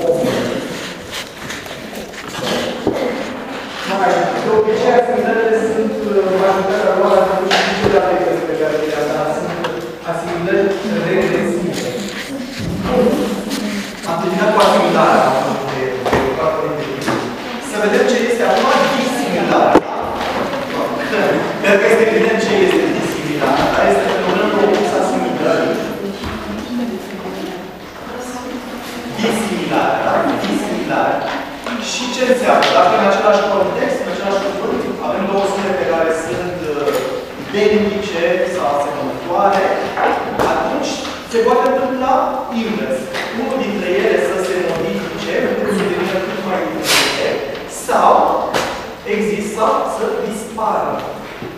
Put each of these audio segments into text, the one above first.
omul. Mai, de obicei, asimilările sunt majoritatea lor atunci și niciodată este pe care dar sunt asimilări regresive. Am terminat cu asimilarea. Să vedem ce este acum disimilar. Cred că este evident ce este disimilar. Dar este fenomenul opus asimilării. Disimilar, da? Disimilar. Și ce înseamnă? Dacă în același context, în același cuvânt, avem două sunete care sunt identice sau asemănătoare, atunci se poate întâmpla invers. Unul dintre ele să se modifice, încât să devină cât mai diferite, sau există să dispară.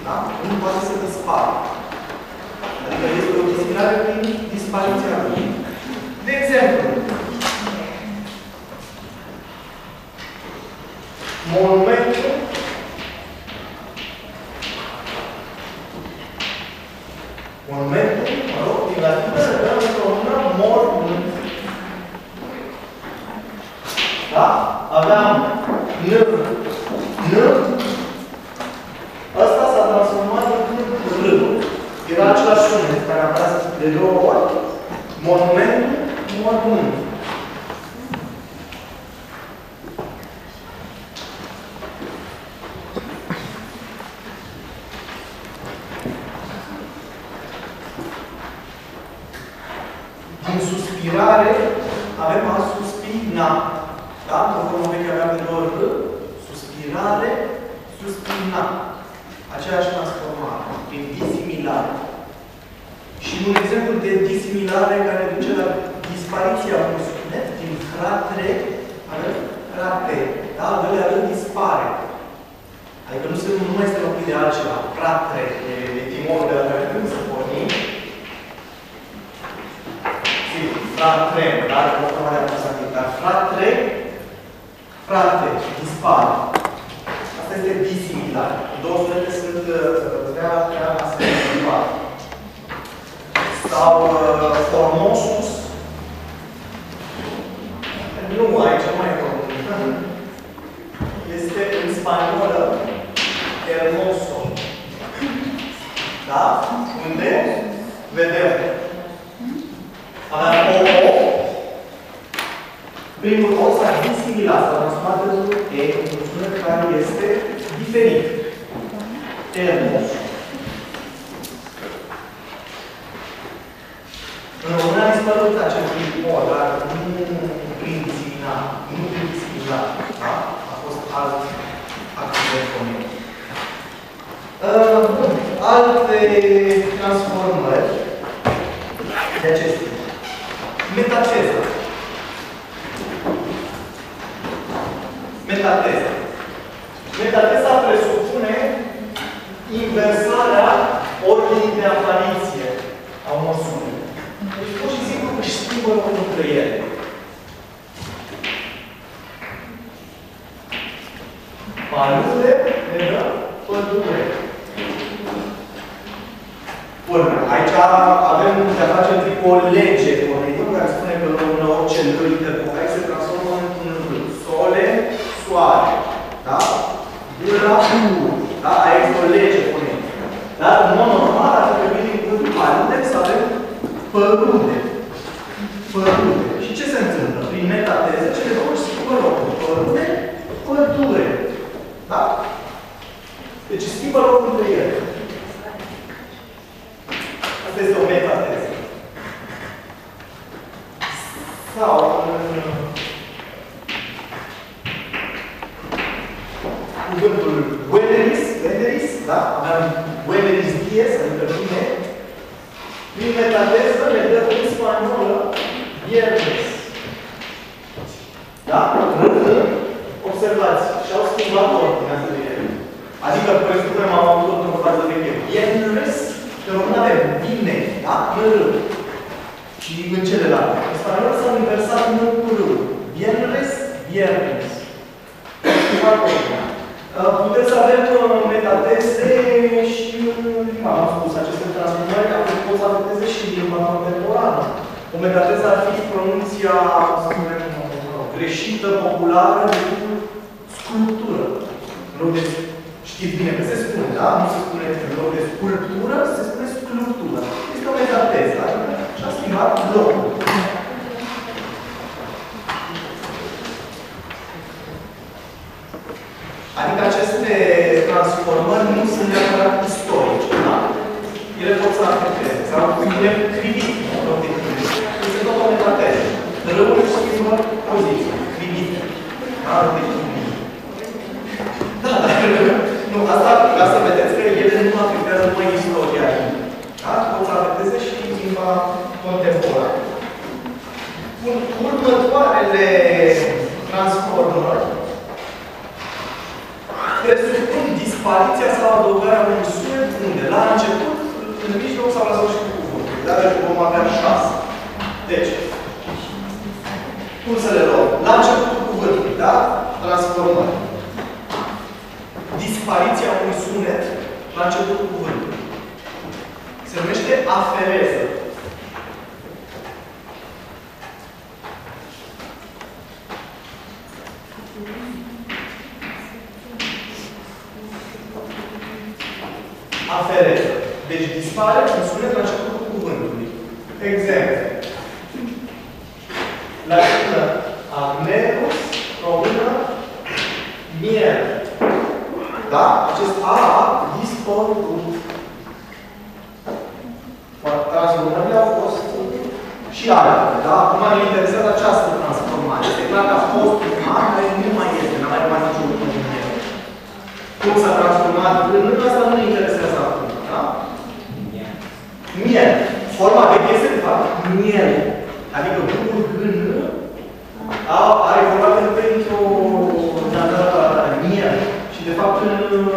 Da? Nu poate să dispară. Adică este o discriminare prin dispariția lui. De exemplu, monumentul monumentul, mă rog, din latină, dăm într-o mână mormânt. Da? Aveam N, N, ăsta s-a transformat în R. Era același sunet care apărea de două ori. Monumentul, mormânt. Din suspirare avem a suspina. Da? În formă veche aveam de două R. Suspirare, suspina. Aceeași transformare. Prin disimilare. Și un exemplu de disimilare care duce la dispariția unui sunet din fratre, avem frate. Da? Al doilea rând dispare. Adică nu, se, nu mai este locuit de altceva. Fratre, etimolul de la care trebuie să fratre, dar o formă de acuzativ, dar fratre, frate, dispar. Asta este disimilar. Două sunete sunt prea, prea asemănătoare. Sau uh, formosus. Nu, aici nu mai e comun. Este în spaniolă hermoso. Da? Unde? Vedem. Avem o O. Primul O s-a disimilat, s-a transformat în E, într-un sunet care este diferit. Hermos. În română a dispărut acel prim O, dar nu prin disimilat, nu prin disimilat, da? A fost alt accident fonetic. Uh, bun. Alte transformări de acestea. Metateză. Metateză. Metateza presupune inversarea ordinii de apariție a unor sunete. Deci, pur și simplu, își schimbă locul între ele. Palude, ne dă pădure. Bun, aici avem de-a face întâi cu o lege fonetică care spune că în orice lăi de vocai se transformă într-un L. Sole, soare. Da? Dura, Da? Aici este o lege fonetică. Dar, în mod normal, ar trebui din cuvântul palude să avem părude. Părude. Și ce se întâmplă? Prin metateză, cele două își schimbă locul. Părude, pădure. Da? Deci schimbă locul între ele. Asta este o metateză. Sau în cuvântul Weneris, Weneris, da? Aveam Weneris dies, adică bine. Prin metateză ne dă în spaniolă viernes. Da? Rând, observați, și-au schimbat ordinea de ele. Adică, presupunem, am avut într-o fază veche. Viernes, în român avem bine, da? În rând. Și în celelalte. În spaniolă s-au inversat în cu rând. Viernes, viernes. Foarte bine. Puteți să avem metateze și în limba, am spus, aceste transformări care pot să afecteze și limba contemporană. O metateză ar fi pronunția, să spunem, greșită, populară, decât sculptură. În loc de, știți bine că se spune, da? Nu se spune în loc de sculptură, se spune sculptură. Este o metateză, adică și-a schimbat locul. Adică aceste transformări nu sunt neapărat istorice, da? Ele pot să afecteze, sau ele critic, în loc de critic. Este tot o metateză. Răul își schimbă poziția, critic. Da? Deci, da, dar nu, asta, ca să vedeți că ele nu afectează numai istoria. Da? Pot să afecteze și limba contemporană. Următoarele transformări presupun dispariția sau adăugarea unui sunet unde? La început, în mijloc sau la sfârșitul cuvântului. Dar vom avea șase. Deci, cum să le luăm? La începutul cuvântului, da? Transformări. Dispariția unui sunet la începutul cuvântului. Se numește afereză. afereză. Deci dispare un sunet la începutul cuvântului. Exemplu. La mână agnerus, română, miel. Da? Acest A a dispărut. Transformările au fost și altele. Da? Acum ne interesează această transformare. Este clar că a fost un A care nu mai este, nu mai rămas niciun cum s-a transformat în asta nu ne interesează acum. Da? Miel. Forma veche este, de fapt, miel. Adică bucur gân are format pentru miel. Și, de fapt,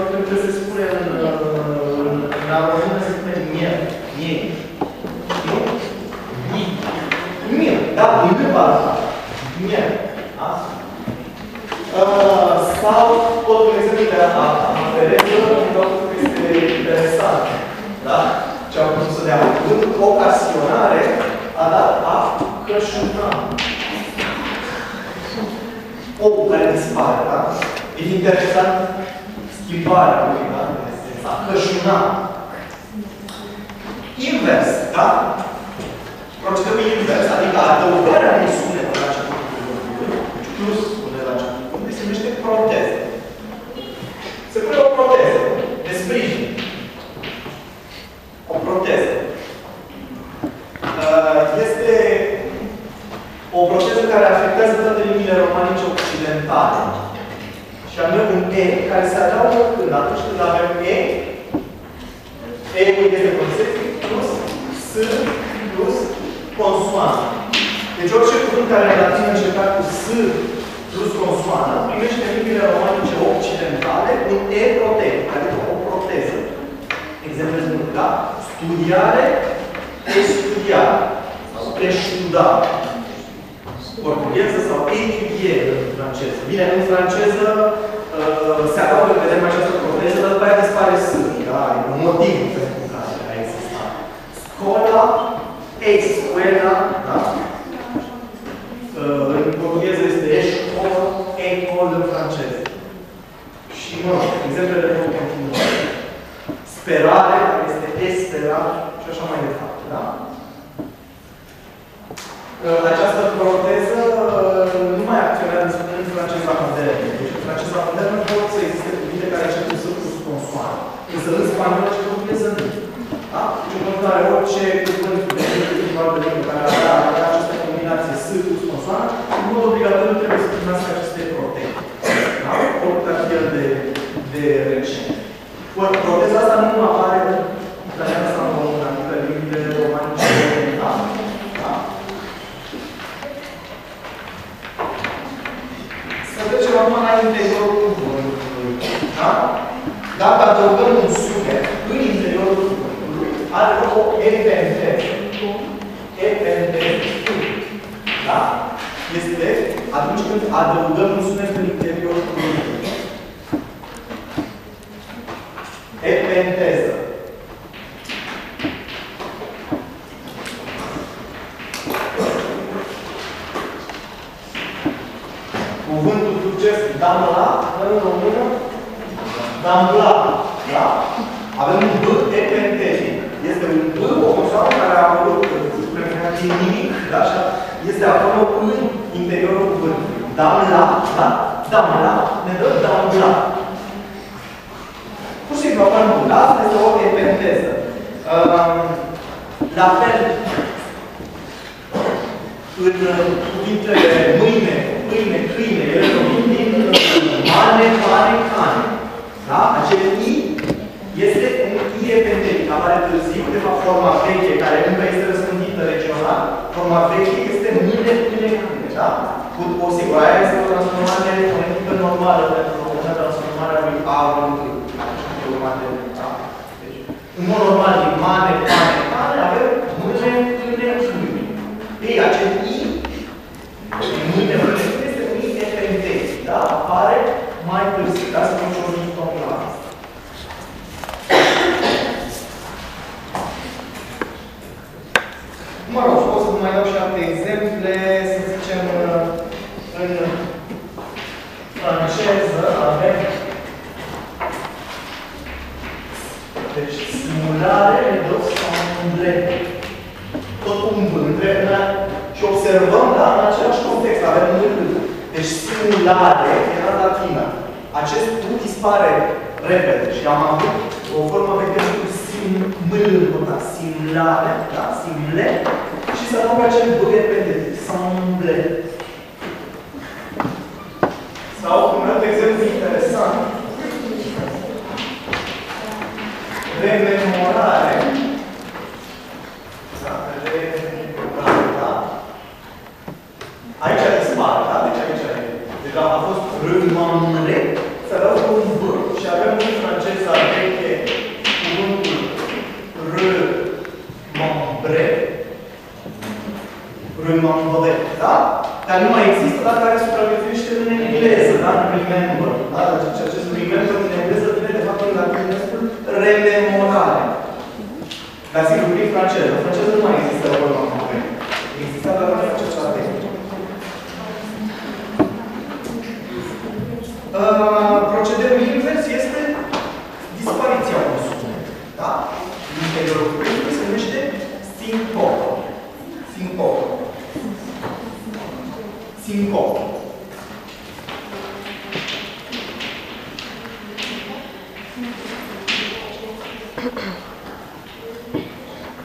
pentru că se spune în, în, în română, se spune miel. Miel. Nu? Miel. Da, din limba asta. Miel. Da? Uh, sau tot un exemplu de a afereză, pentru că este interesant. Da? Ce au putut să dea cuvânt, ocasionare, a dat a cășuna. Omul care dispare, da? E interesant schimbarea lui, da? A cășuna. Invers, da? Procedăm invers, adică adăugarea unui sunet la începutul cuvântului, plus se numește proteză. Se pune o proteză de sprijin. O proteză. Uh, este o proteză care afectează toate limbile romanice occidentale. Și anume un E care se adaugă când atunci când avem E, E-ul este conceptiv plus S plus consoană. Deci orice cuvânt care în latină încetat cu S plus consoană, primește în limbile romanice occidentale un E protez, adică o proteză. Exemplu sunt, da? Studiare, estudiare, sau preștuda. Portugheză sau étudier în franceză. Bine, în franceză uh, se adaugă, vedem această proteză, dar după aia dispare S. Da? E un motiv pentru care a existat. Scola, escuela, da? Uh, în portugheză este eșcol, ecol în franceză. Și, mă rog, exemplele nu continuă. Sperare, care este espera și așa mai departe, da? Uh, această proteză uh, nu mai acționează în franceza modernă. Deci în franceza modernă pot să existe cuvinte care încep cu cu consoană. Însă în spaniolă și portugheză nu. Da? Deci în continuare, orice cuvânt de limba de limbă care avea această combinație S plus consoană, în mod obligatoriu trebuie să primească aceste proteze. Da? Oricât ar fi el de, de recent. Proteza asta nu apare în italiană sau în română, adică limbile romanice orientale. Da? Să trecem acum la interiorul cuvântului. Da? Dacă adăugăm un sunet în interiorul cuvântului, are loc o epenteză. Epenteză. Da? Este atunci când adăugăm un sunet în interiorul cuvântului. Epenteză. Cuvântul turcesc damla, în română, damla. Da? Avem un B epentetic. Este un B, o consoană care a apărut din nimic, da? Așa? Este acolo în interiorul cuvântului. Damla, da? Damla, ne dă damla. Pur și simplu apare un da? Asta este o epenteză. Um, la fel, în cuvintele mâine, mâine, câine, ele provin din mane, mane, cane. Da? Acel I este un I epentetic, apare târziu, de fapt forma veche, care încă este răspândită regional, forma veche este mâine, câine, câine. Da? Cu o sigur, aia este o transformare fonetică normală pentru o transformare a lui A în da? Deci, în mod normal, din mane, cane, cane, avem mâine, câine, câine. Ei, acel I, mâine, mâine, este un I epentetic. Da? Apare mai târziu. Da? Să facem o tom la asta. Mă rog, pot să vă mai dau și alte exemple, să zicem, în franceză avem deci simulare de semble. Tot un V între și observăm, da, în același context, avem un V. Deci simulare era latină. Acest U dispare repede și am avut o formă veche cu siml, da? simlare, da? simle, și să adaugă acel B repede, semble. Sau un alt exemplu interesant, rememorare. Da? Rememorare, da? Aici dispare, da? Deci aici deja a fost rememorare, să adaugă un B și avem în franceza veche cuvântul remembre, remembre, da? Dar nu mai există, dar care supraviețuiește în engleză, da? Remember, da? Deci acest remember în engleză vine de fapt în latinescul rememorare. Dar sigur, prin franceză. În franceză nu mai există remembre. Există doar în franceză tehnică. Uh, procedeul invers este dispariția unui sunet. Da? În interiorul cuvântului se numește sincop. Sincop. Sincop.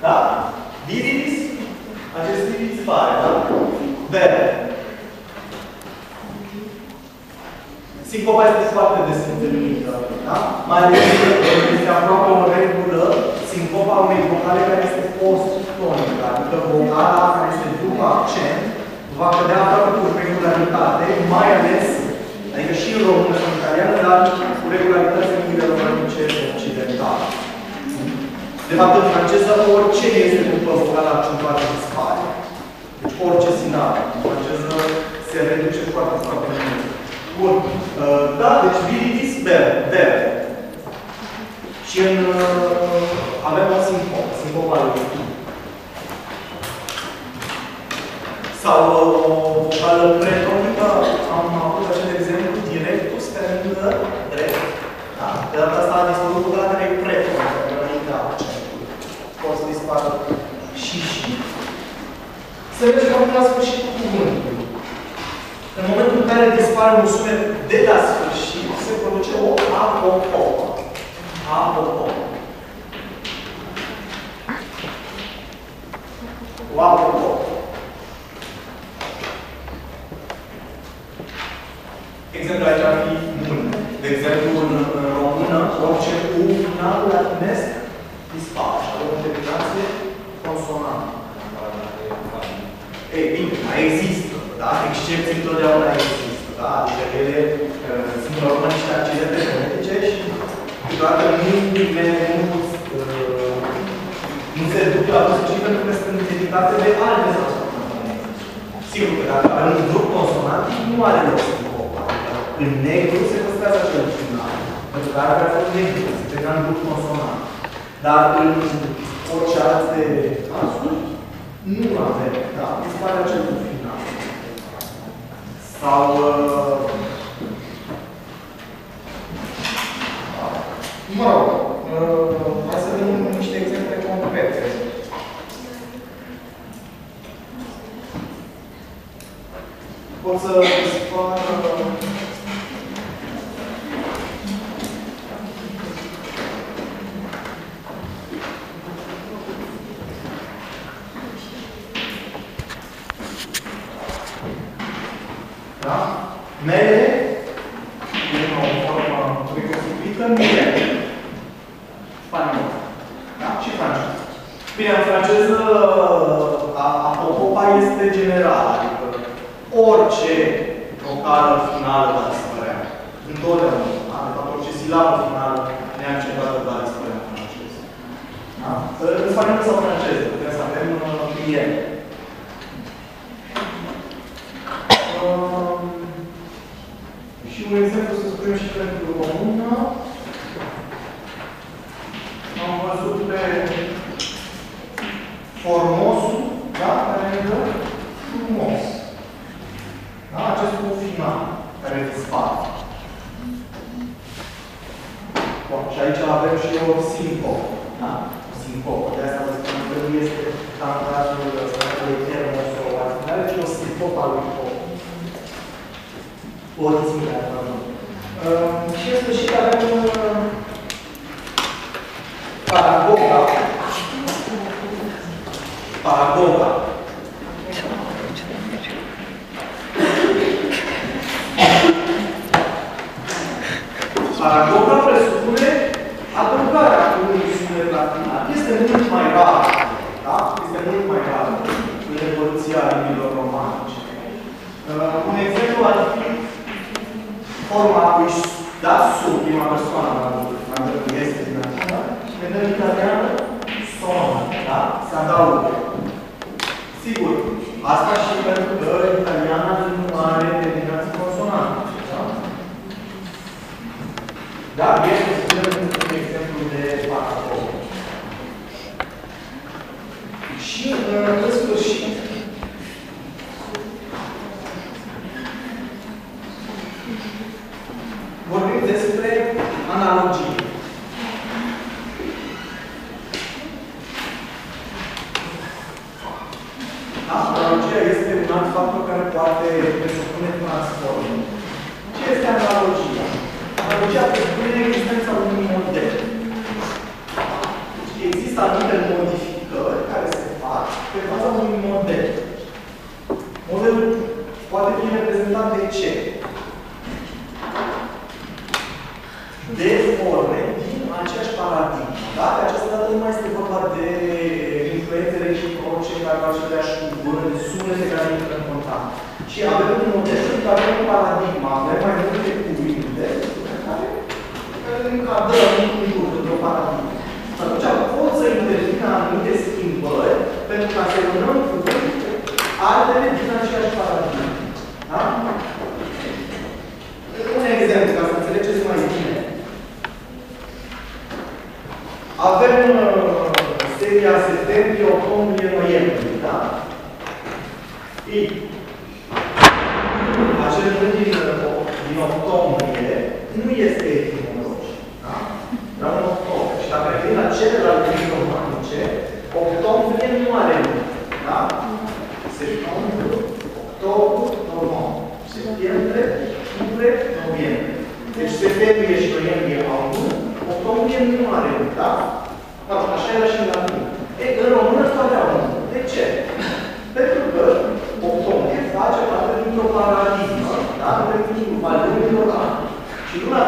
Da? Viridis, acest viridis pare, da? Verde. Sincopa este foarte des întâlnită, da? Mai ales este aproape o regulă sincopa unei vocale care este post-tonică, adică vocala care este după accent va cădea aproape cu regularitate, mai ales, adică și în română și în italiană, dar cu regularități în limbile românice occidentale. De fapt, în franceză, orice este după vocala accentuată dispare. Deci orice sinală. În franceză se reduce foarte, foarte mult. Bun. Uh, da, deci viritis ber, ber. Și în, uh, avem o sincop, sincopa lui Sau uh, o vocală pretonică, am avut acel exemplu, directus, care lângă drept. Da? De data asta a dispărut vocala care e pretonică, înaintea accentului. Poate să dispară și și. Să mergem acum la sfârșitul cuvântului. În momentul în care dispare un sunet de la sfârșit, se produce o apopopă. Apopopă. O apopopă. Exemplu aici ar fi mult. De exemplu, în, în română, orice U final latinesc dispare și avem o terminație consonantă. Ei, bine, mai există, da? Excepții întotdeauna există, da? Adică ele uh, sunt normal niște accidente fonetice și câteodată nu, nu, uh, nu se duc la sfârșit pentru că sunt identitate de alte transformări. Sigur că dacă avem un grup consonantic, nu are loc să în negru se păstrează acel final. Pentru că are fost negru, se termina în grup consonant. Dar în orice alte cazuri, nu avem, da, dispare acel final sau uh, mă rog, uh, hai să venim cu niște exemple concrete. Pot să spun Da. Să, să facem să o franceză, putem să avem client. oggi pentru ca să urmăm altele din aceeași paradigmă. Da? Un exemplu, ca să înțelegeți mai bine. Avem uh, seria septembrie, octombrie, noiembrie, da? I. Acel rând din, uh, din octombrie nu este etimologic, da? Dar un octombrie. Și dacă ai la celelalte Da? No, așa era și în latină. E, în română sau nu. De ce? Pentru că octombrie face parte dintr-o paradigmă, da? Pentru valori locale. Și luna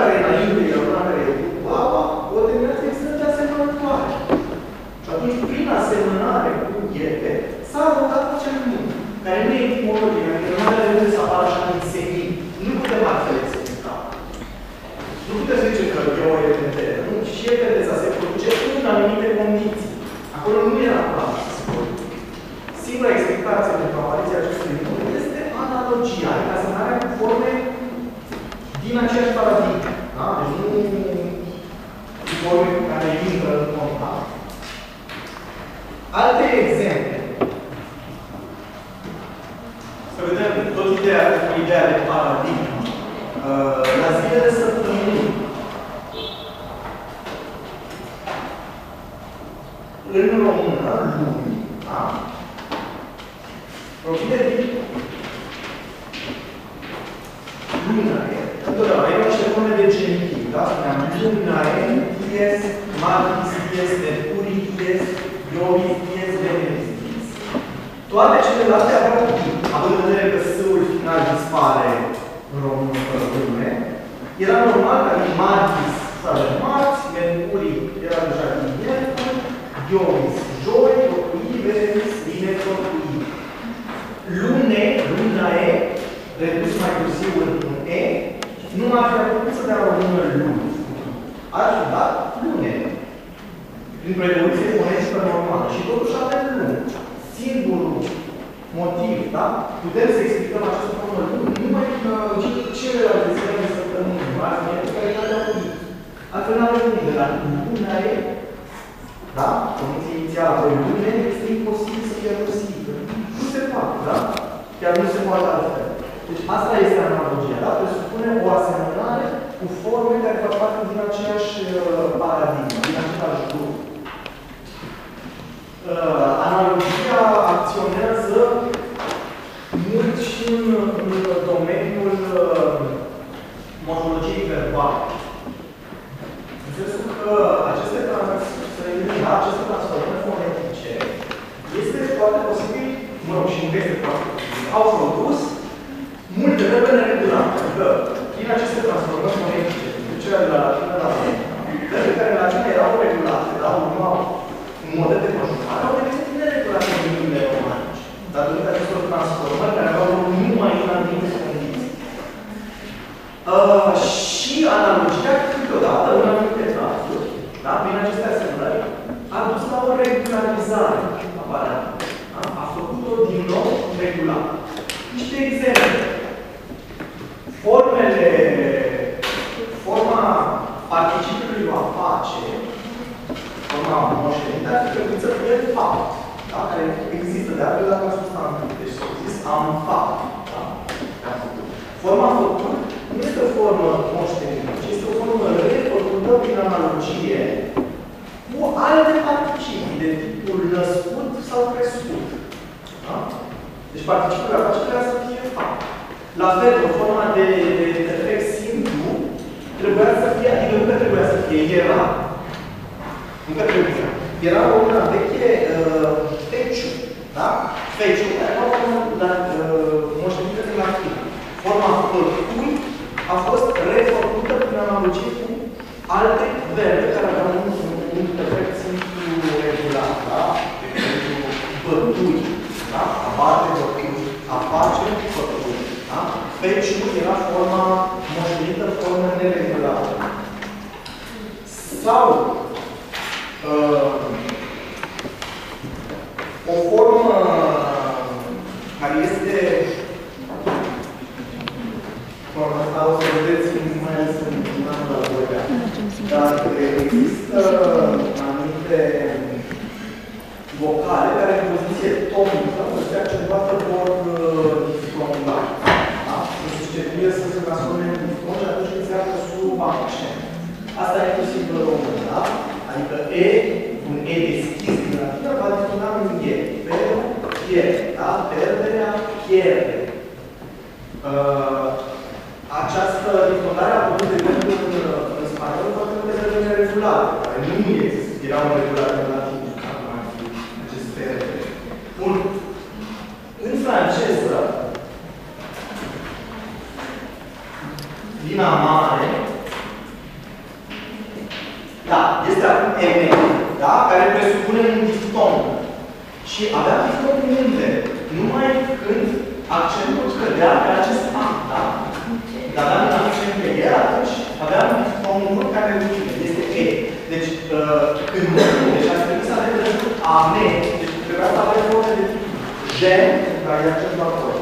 în română, luni, da? Provine din lunae. Întotdeauna, e niște forme de genitiv, da? Spuneam lunae, dies, martis, dies, mercurii, dies, iovis, dies, veneris, dies. Toate celelalte aveau având în vedere că s-ul final dispare în române, era normal ca din martis să avem marți, mercurii era deja din miercuri, iovis, joi, locui, veneris, vineri, locui. Lune, lunae, redus mai târziu în un E, nu ar fi putut să dea română luni. Ar fi dat lune. Prin prevoluție fonetică normală. Și totuși avem luni. Singurul motiv, da? Putem să explicăm această formă luni numai că celelalte zile de săptămâni, marți, miercuri, care nu au luni. Altfel nu avem luni. Dar luna e, da? Condiția inițială pe lune este imposibil să fie posibil. Nu se poate, da? Chiar nu se poate altfel. Deci asta este analogia, da? Presupune o asemănare cu forme care fac parte din aceeași uh, paradigmă, din același grup. Uh, analogia acționează mult și în, în domeniul uh, morfologiei verbale. În sensul că aceste, trans, da, aceste transformări fonetice este foarte posibil, mă rog, și nu este foarte posibil, au produs multe verbe neregulate. Adică, prin aceste transformări fonetice, de cele de la latină la verbe care în latină erau regulate, da, urmau un model de conjugare, au devenit neregulate în limbile romanice. Datorită acestor transformări care aveau loc numai în anumite condiții. Uh, și analogia, câteodată, în anumite cazuri, da, prin aceste asemănări, a dus la o regularizare a paradigmei. Da? A făcut-o din nou regulată. Niște exemple. Formele, forma participului va face, forma moștenită, ar fi trebuit să fie fapt, da? care există de altfel la substantiv. Deci să zis am fapt. Da? Forma făcut nu este o formă moștenită, ci este o formă refăcută prin analogie cu alte participii de tipul născut sau crescut. Da? Deci participul la face trebuia să fie fapt. La fel, o forma de, de perfect simplu trebuia să fie, adică nu că trebuia să fie, era. Nu că trebuia. Era o una veche uh, feciu. Da? Feciu, care era o formă la, uh, moștenită din latină. Forma făcui a fost refăcută prin analogie cu alte verbe care aveau un, un perfect simplu regulat. Da? Bătui. Da? Abate făcui. A face făcui. Da? Feciul era forma moștenită, formă neregulată. Sau uh, o formă care este forma asta o să vedeți mai ales în anul la doilea. Dar există anumite vocale care în poziție tonică se accentuată vor diftongat. Da? Se susceptibil să se transforme în difton și atunci când se află sub accent. Asta e inclusiv în român, da? Adică E, un E deschis din latină, va diftona în E. Pero, pierde, da? Perderea, pierde. Uh, această diftonare a putut de exemplu în, în spaniol foarte multe termene regulate, care nu există, erau regulate în latină. Acest termen. Bun. În franceză, Lina mare, da, este acum M, da, care presupune un difton. Și avea difton unde? Numai când accentul cădea pe acest A, da? Dar aveam un accent pe el, atunci aveam diftonul care este E. Deci, uh, când nu, deci ați trebuit să avem răspuns AME, deci trebuia să avem forme de tip gen, care e accentul acolo,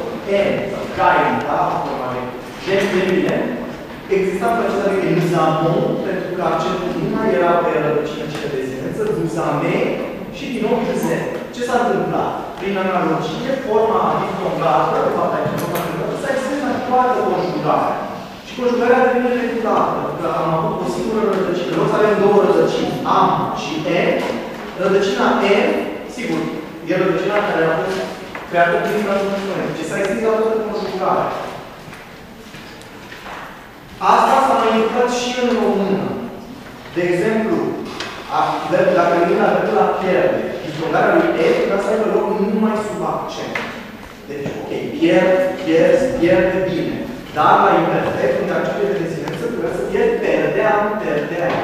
N, sau gain, da? Gen de mine, exista procesa de nizamon, pentru că accentul nu mai era pe rădăcină ci pe dezidență, duzame și din nou Z. Ce s-a întâmplat? Prin analogie, forma diftongată, de fapt aici forma diftongată, s-a toată conjugarea. Și conjugarea devine regulată, pentru că am avut o singură rădăcină. În loc să avem două rădăcini, am și e, rădăcina e, sigur, e rădăcina care a fost creată prin transformare. Deci s-a extins la toată conjugarea. Asta s-a mai întâmplat și în română. De exemplu, a, de, dacă vine la la pierde, difrongarea lui E trebuie să aibă loc numai sub accent. Deci, ok, pierd, pierzi, pierde bine. Dar la imperfect, în aceste de desinență, trebuie să fie perdeam, perdeam.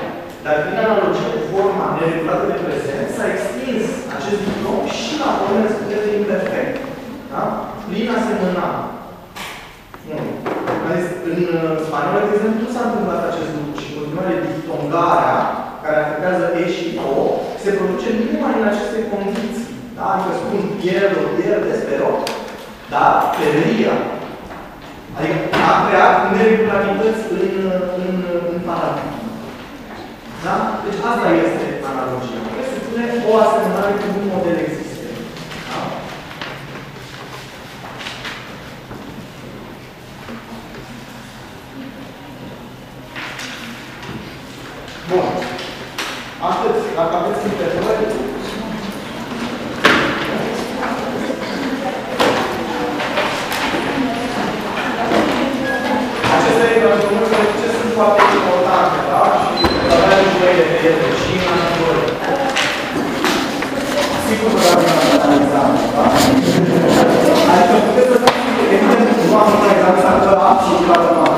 Dar prin analogie cu forma neregulată de prezent, s-a extins acest diplom și la formele respective de imperfect. Da? Plin asemăna. În spaniolă, de exemplu, nu s-a întâmplat acest lucru și în continuare diftongarea care afectează E și O se produce numai în aceste condiții. Da? Adică spun pierdo, pierde, spero, dar peria. Adică a creat neregularități în, în, în paradigmă. Da? Deci asta este analogia. Presupune o asemănare cu un model existent. Thank you.